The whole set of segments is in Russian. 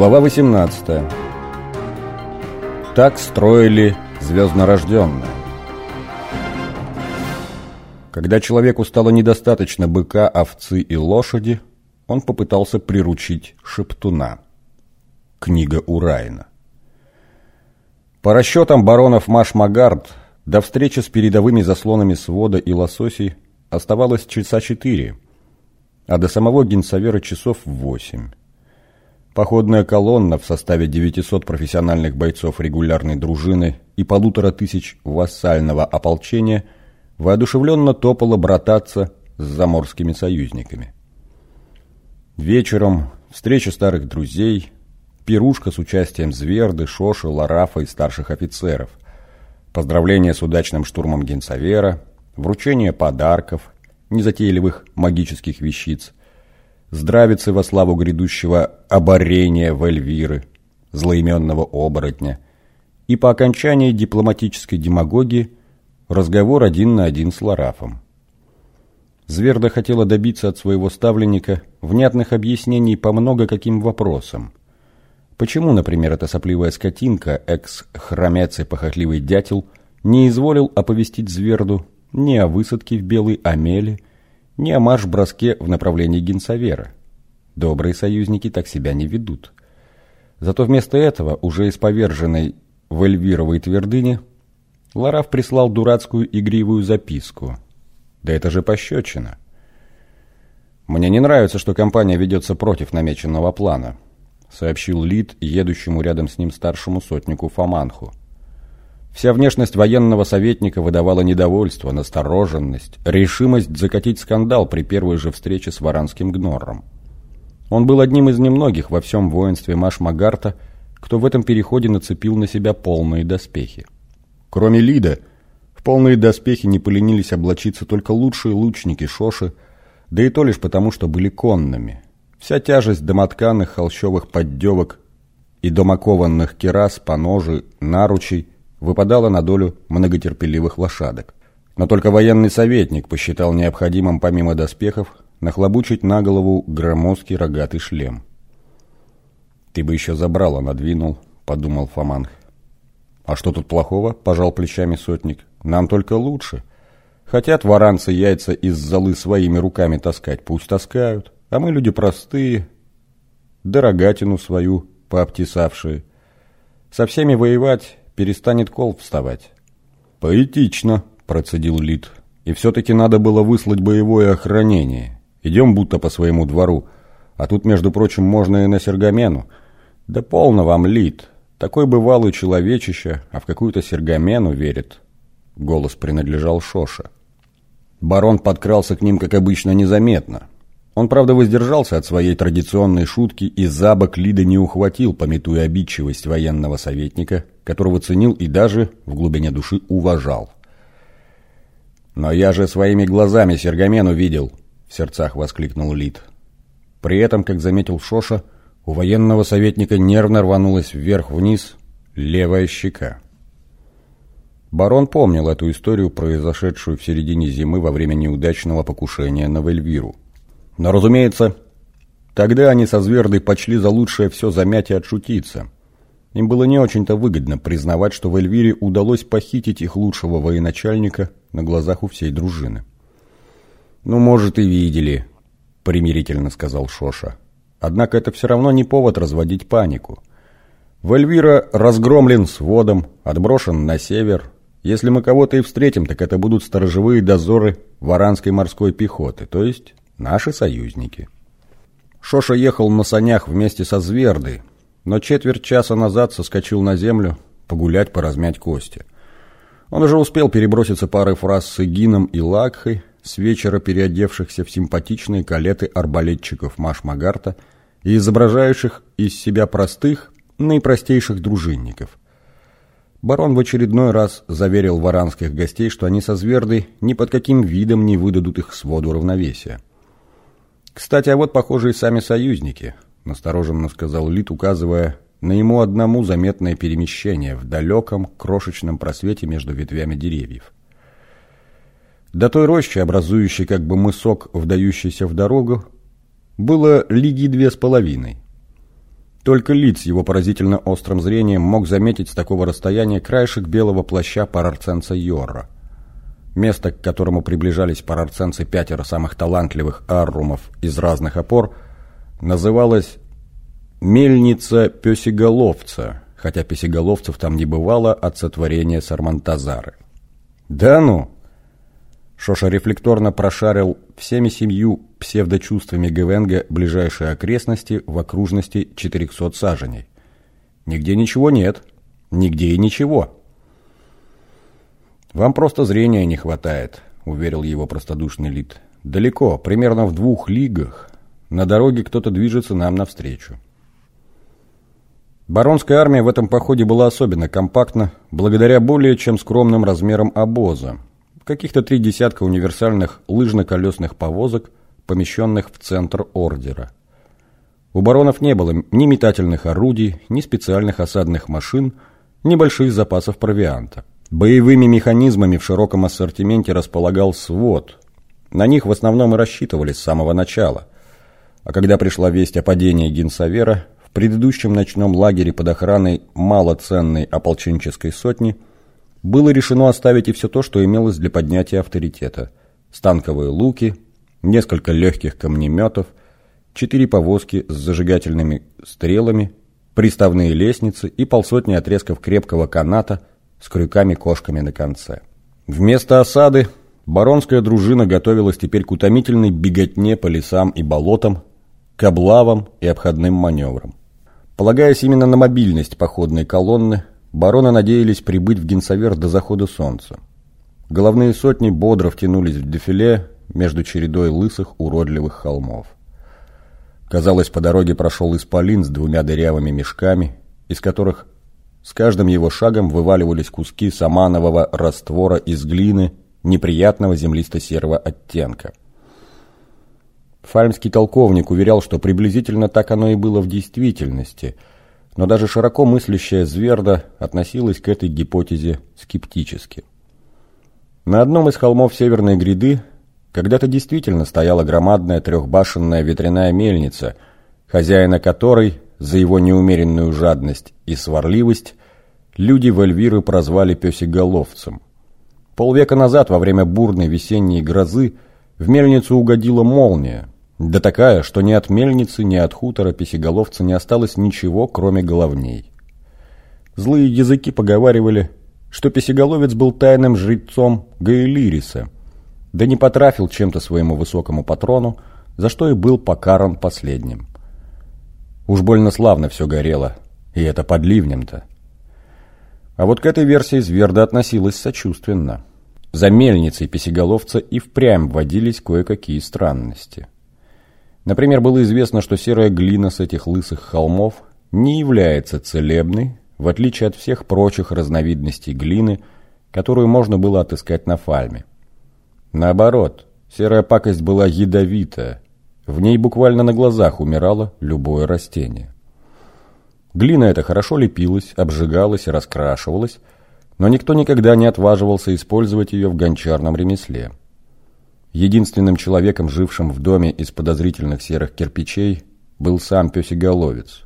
Глава 18 Так строили звезднорожденные. Когда человеку стало недостаточно быка, овцы и лошади, он попытался приручить шептуна. Книга Урайна. По расчетам баронов Маш-Магард, до встречи с передовыми заслонами свода и лососей оставалось часа четыре, а до самого Генсавера часов восемь. Походная колонна в составе 900 профессиональных бойцов регулярной дружины и полутора тысяч вассального ополчения воодушевленно топала брататься с заморскими союзниками. Вечером встреча старых друзей, пирушка с участием Зверды, Шоши, Ларафа и старших офицеров, поздравления с удачным штурмом Генсавера, вручение подарков, незатейливых магических вещиц – здравицы во славу грядущего оборения в Эльвиры, злоименного оборотня, и по окончании дипломатической демагогии разговор один на один с Ларафом. Зверда хотела добиться от своего ставленника внятных объяснений по много каким вопросам. Почему, например, эта сопливая скотинка, экс-хромец и похотливый дятел, не изволил оповестить Зверду ни о высадке в Белой Амеле, ни о марш-броске в направлении Генсавера. Добрые союзники так себя не ведут. Зато вместо этого, уже из поверженной в Эльвировой твердыне, Лараф прислал дурацкую игривую записку. Да это же пощечина. «Мне не нравится, что компания ведется против намеченного плана», сообщил Лид едущему рядом с ним старшему сотнику Фоманху. Вся внешность военного советника выдавала недовольство, настороженность, решимость закатить скандал при первой же встрече с варанским гнором. Он был одним из немногих во всем воинстве Маш-Магарта, кто в этом переходе нацепил на себя полные доспехи. Кроме Лида, в полные доспехи не поленились облачиться только лучшие лучники Шоши, да и то лишь потому, что были конными. Вся тяжесть домотканых холщовых поддевок и домокованных керас, поножи, наручей – выпадала на долю многотерпеливых лошадок. Но только военный советник посчитал необходимым помимо доспехов нахлобучить на голову громоздкий рогатый шлем. «Ты бы еще забрало надвинул», — подумал Фоманх. «А что тут плохого?» — пожал плечами сотник. «Нам только лучше. Хотят варанцы яйца из золы своими руками таскать, пусть таскают. А мы люди простые, дорогатину свою пообтесавшие. Со всеми воевать перестанет кол вставать. «Поэтично», – процедил Лид. «И все-таки надо было выслать боевое охранение. Идем будто по своему двору. А тут, между прочим, можно и на Сергамену. Да полно вам, Лид. Такой бывалый человечище, а в какую-то Сергамену верит». Голос принадлежал Шоша. Барон подкрался к ним, как обычно, незаметно. Он, правда, воздержался от своей традиционной шутки и за бок Лида не ухватил, пометуя обидчивость военного советника, которого ценил и даже в глубине души уважал. «Но я же своими глазами Сергамену видел!» — в сердцах воскликнул Лид. При этом, как заметил Шоша, у военного советника нервно рванулась вверх-вниз левая щека. Барон помнил эту историю, произошедшую в середине зимы во время неудачного покушения на Вельвиру. Но, разумеется, тогда они со Звердой почли за лучшее все замять и отшутиться. Им было не очень-то выгодно признавать, что в Эльвире удалось похитить их лучшего военачальника на глазах у всей дружины. «Ну, может, и видели», — примирительно сказал Шоша. «Однако это все равно не повод разводить панику. В Эльвира разгромлен сводом, отброшен на север. Если мы кого-то и встретим, так это будут сторожевые дозоры варанской морской пехоты, то есть Наши союзники. Шоша ехал на санях вместе со Звердой, но четверть часа назад соскочил на землю погулять, поразмять кости. Он уже успел переброситься парой фраз с Игином и Лакхой, с вечера переодевшихся в симпатичные калеты арбалетчиков Маш-Магарта и изображающих из себя простых, наипростейших дружинников. Барон в очередной раз заверил варанских гостей, что они со Звердой ни под каким видом не выдадут их своду равновесия. «Кстати, а вот, похоже, и сами союзники», — настороженно сказал Лит, указывая на ему одному заметное перемещение в далеком крошечном просвете между ветвями деревьев. До той рощи, образующей как бы мысок, вдающийся в дорогу, было лиги две с половиной. Только лиц его поразительно острым зрением мог заметить с такого расстояния краешек белого плаща парарценца Йорра. Место, к которому приближались парарценцы пятеро самых талантливых аррумов из разных опор, называлось «Мельница Песеголовца», хотя Песеголовцев там не бывало от сотворения Сармантазары. «Да ну!» Шоша рефлекторно прошарил всеми семью псевдочувствами Гевенга ближайшие окрестности в окружности 400 саженей. Нигде ничего нет. Нигде и ничего. «Вам просто зрения не хватает», — уверил его простодушный Лид. «Далеко, примерно в двух лигах. На дороге кто-то движется нам навстречу». Баронская армия в этом походе была особенно компактна, благодаря более чем скромным размерам обоза, каких-то три десятка универсальных лыжно-колесных повозок, помещенных в центр ордера. У баронов не было ни метательных орудий, ни специальных осадных машин, ни больших запасов провианта. Боевыми механизмами в широком ассортименте располагал свод. На них в основном и рассчитывали с самого начала. А когда пришла весть о падении Генсавера, в предыдущем ночном лагере под охраной малоценной ополченческой сотни – было решено оставить и все то, что имелось для поднятия авторитета. Станковые луки, несколько легких камнеметов, четыре повозки с зажигательными стрелами, приставные лестницы и полсотни отрезков крепкого каната с крюками-кошками на конце. Вместо осады баронская дружина готовилась теперь к утомительной беготне по лесам и болотам, к облавам и обходным маневрам. Полагаясь именно на мобильность походной колонны, Бароны надеялись прибыть в Генсавер до захода солнца. Головные сотни бодро втянулись в дефиле между чередой лысых уродливых холмов. Казалось, по дороге прошел исполин с двумя дырявыми мешками, из которых с каждым его шагом вываливались куски саманового раствора из глины неприятного землисто-серого оттенка. Фальмский толковник уверял, что приблизительно так оно и было в действительности – но даже широко мыслящая Зверда относилась к этой гипотезе скептически. На одном из холмов Северной гряды когда-то действительно стояла громадная трехбашенная ветряная мельница, хозяина которой за его неумеренную жадность и сварливость люди в Эльвиры прозвали песеголовцем. Полвека назад, во время бурной весенней грозы, в мельницу угодила молния, да такая, что ни от мельницы, ни от хутора писеголовца не осталось ничего, кроме головней. Злые языки поговаривали, что писеголовец был тайным жрецом Гаэлириса, да не потрафил чем-то своему высокому патрону, за что и был покаран последним. Уж больно славно все горело, и это под ливнем-то. А вот к этой версии Зверда относилась сочувственно. За мельницей писеголовца и впрямь водились кое-какие странности. Например, было известно, что серая глина с этих лысых холмов не является целебной, в отличие от всех прочих разновидностей глины, которую можно было отыскать на фальме. Наоборот, серая пакость была ядовитая, в ней буквально на глазах умирало любое растение. Глина эта хорошо лепилась, обжигалась и раскрашивалась, но никто никогда не отваживался использовать ее в гончарном ремесле. Единственным человеком, жившим в доме из подозрительных серых кирпичей, был сам песеголовец.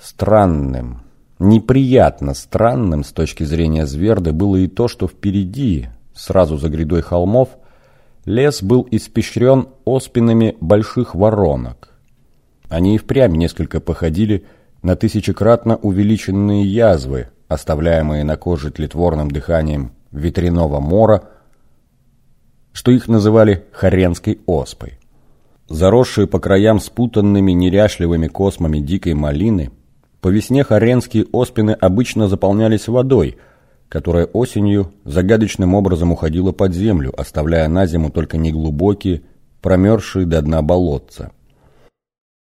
Странным, неприятно странным с точки зрения Зверды было и то, что впереди, сразу за грядой холмов, лес был испещрен оспинами больших воронок. Они и впрямь несколько походили на тысячекратно увеличенные язвы, оставляемые на коже тлетворным дыханием ветряного мора, что их называли хоренской оспой. Заросшие по краям спутанными неряшливыми космами дикой малины, по весне хоренские оспины обычно заполнялись водой, которая осенью загадочным образом уходила под землю, оставляя на зиму только неглубокие, промерзшие до дна болотца –